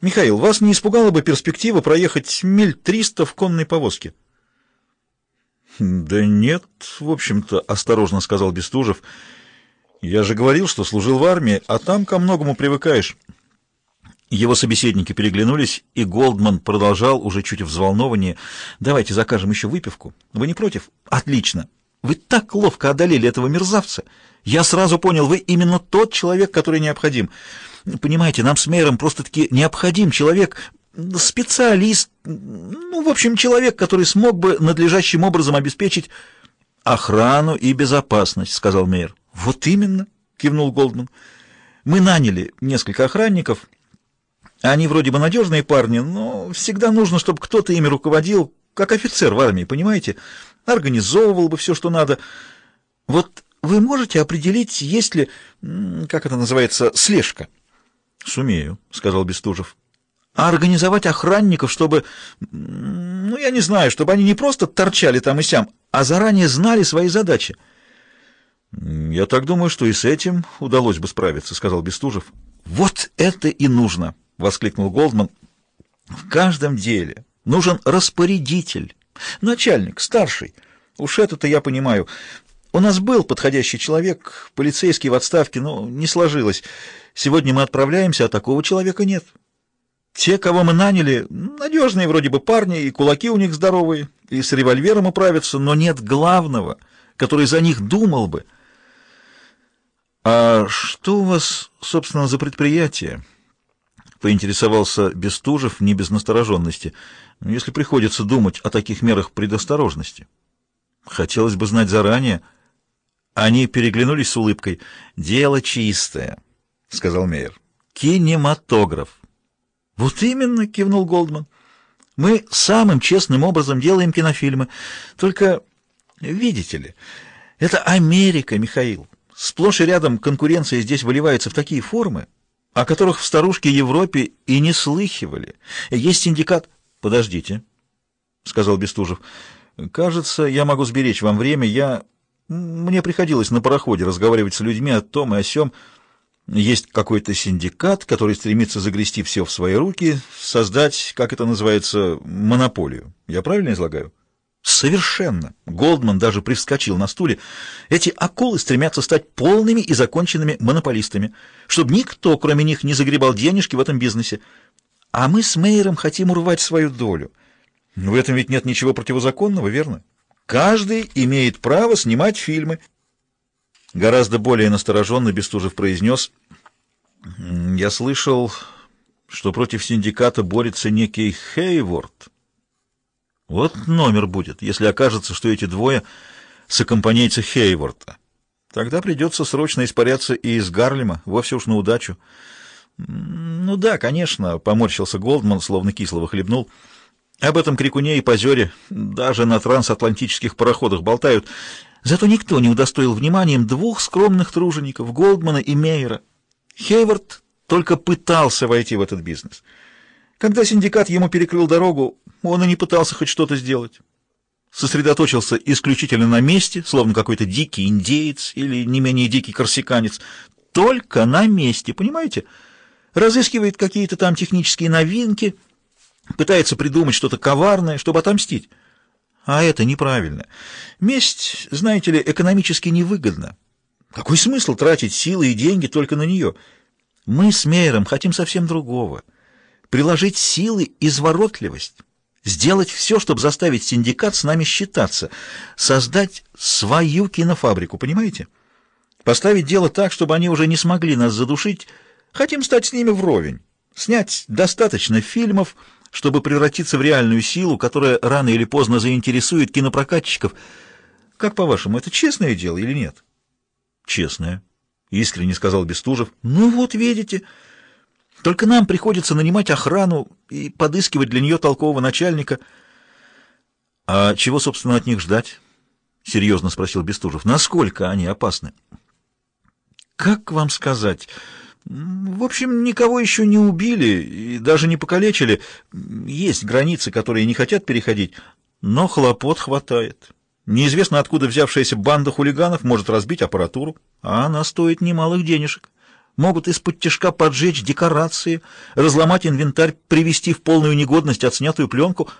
Михаил, вас не испугала бы перспектива проехать миль триста в конной повозке? Да нет, в общем-то, осторожно сказал Бестужев. Я же говорил, что служил в армии, а там ко многому привыкаешь. Его собеседники переглянулись, и Голдман продолжал уже чуть взволнованнее. «Давайте закажем еще выпивку. Вы не против?» «Отлично. Вы так ловко одолели этого мерзавца. Я сразу понял, вы именно тот человек, который необходим. Понимаете, нам с мэром просто-таки необходим человек, специалист, ну, в общем, человек, который смог бы надлежащим образом обеспечить охрану и безопасность», — сказал мэр. «Вот именно», — кивнул Голдман. «Мы наняли несколько охранников». Они вроде бы надежные парни, но всегда нужно, чтобы кто-то ими руководил, как офицер в армии, понимаете? Организовывал бы все, что надо. Вот вы можете определить, есть ли, как это называется, слежка? — Сумею, — сказал Бестужев. — А организовать охранников, чтобы, ну, я не знаю, чтобы они не просто торчали там и сям, а заранее знали свои задачи. — Я так думаю, что и с этим удалось бы справиться, — сказал Бестужев. — Вот это и нужно! — воскликнул Голдман. В каждом деле нужен распорядитель, начальник, старший. Уж это-то я понимаю. У нас был подходящий человек, полицейский в отставке, но не сложилось. Сегодня мы отправляемся, а такого человека нет. Те, кого мы наняли, надежные вроде бы парни, и кулаки у них здоровые, и с револьвером управятся, но нет главного, который за них думал бы. А что у вас, собственно, за предприятие? поинтересовался Бестужев не без настороженности, если приходится думать о таких мерах предосторожности. Хотелось бы знать заранее. Они переглянулись с улыбкой. «Дело чистое», — сказал Мейер. «Кинематограф». «Вот именно», — кивнул Голдман. «Мы самым честным образом делаем кинофильмы. Только, видите ли, это Америка, Михаил. Сплошь и рядом конкуренция здесь выливается в такие формы, о которых в старушке Европе и не слыхивали. Есть синдикат... — Подождите, — сказал Бестужев. — Кажется, я могу сберечь вам время. Я... Мне приходилось на пароходе разговаривать с людьми о том и о сём. Есть какой-то синдикат, который стремится загрести все в свои руки, создать, как это называется, монополию. Я правильно излагаю? — Совершенно. Голдман даже привскочил на стуле. Эти акулы стремятся стать полными и законченными монополистами, чтобы никто, кроме них, не загребал денежки в этом бизнесе. А мы с Мейером хотим урвать свою долю. В этом ведь нет ничего противозаконного, верно? Каждый имеет право снимать фильмы. Гораздо более настороженно Бестужев произнес. Я слышал, что против синдиката борется некий Хейворд. Вот номер будет, если окажется, что эти двое сокомпанейцы Хейворта. Тогда придется срочно испаряться и из Гарлема, вовсе уж на удачу. Ну да, конечно, поморщился Голдман, словно кислого хлебнул. Об этом крикуне и позере даже на трансатлантических пароходах болтают. Зато никто не удостоил вниманием двух скромных тружеников, Голдмана и Мейера. Хейворд только пытался войти в этот бизнес. Когда синдикат ему перекрыл дорогу, он и не пытался хоть что-то сделать. Сосредоточился исключительно на месте, словно какой-то дикий индеец или не менее дикий корсиканец. Только на месте, понимаете? Разыскивает какие-то там технические новинки, пытается придумать что-то коварное, чтобы отомстить. А это неправильно. Месть, знаете ли, экономически невыгодна. Какой смысл тратить силы и деньги только на нее? Мы с Мейером хотим совсем другого. Приложить силы и изворотливость. Сделать все, чтобы заставить синдикат с нами считаться. Создать свою кинофабрику, понимаете? Поставить дело так, чтобы они уже не смогли нас задушить. Хотим стать с ними вровень. Снять достаточно фильмов, чтобы превратиться в реальную силу, которая рано или поздно заинтересует кинопрокатчиков. Как по-вашему, это честное дело или нет? Честное, искренне сказал Бестужев. Ну вот, видите... Только нам приходится нанимать охрану и подыскивать для нее толкового начальника. — А чего, собственно, от них ждать? — серьезно спросил Бестужев. — Насколько они опасны? — Как вам сказать? В общем, никого еще не убили и даже не покалечили. Есть границы, которые не хотят переходить, но хлопот хватает. Неизвестно, откуда взявшаяся банда хулиганов может разбить аппаратуру, а она стоит немалых денежек. Могут из-под тяжка поджечь декорации, разломать инвентарь, привести в полную негодность отснятую пленку.